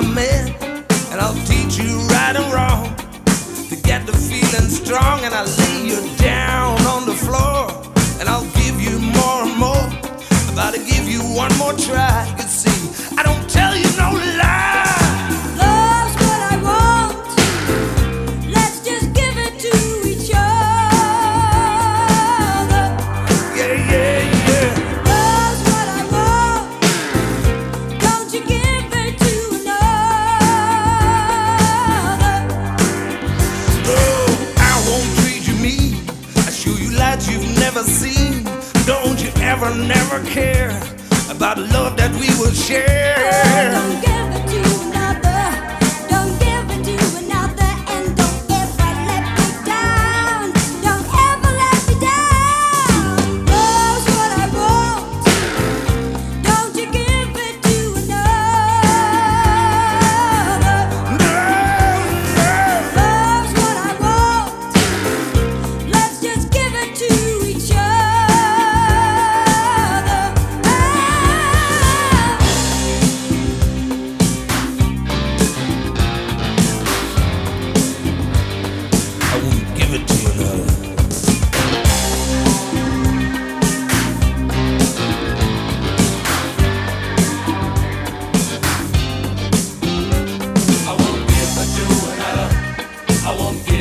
a man, and I'll teach you right and wrong. To get the feeling strong, and I'll lay you down on the floor, and I'll give you more and more. About to give you one more try. Don't you ever, never care about the love that we will share.